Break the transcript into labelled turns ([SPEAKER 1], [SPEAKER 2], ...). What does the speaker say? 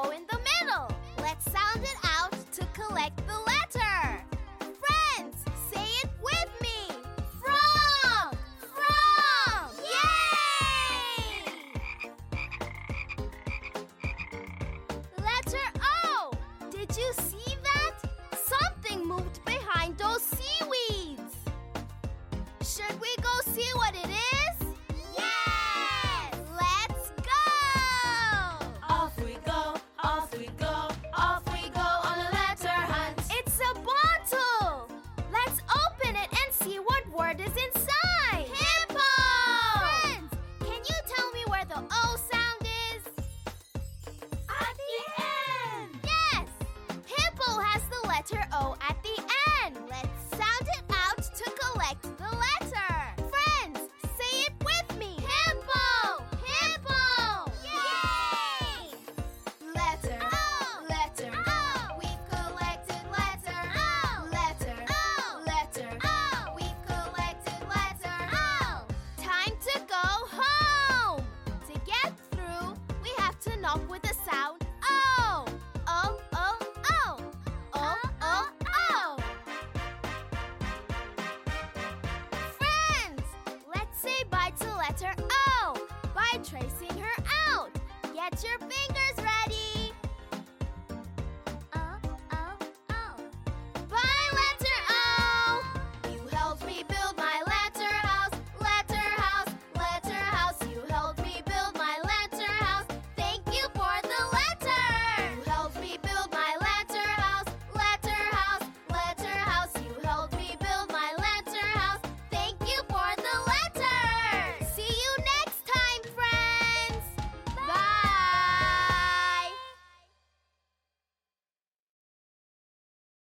[SPEAKER 1] Hello in the letter O at the That's your bingo!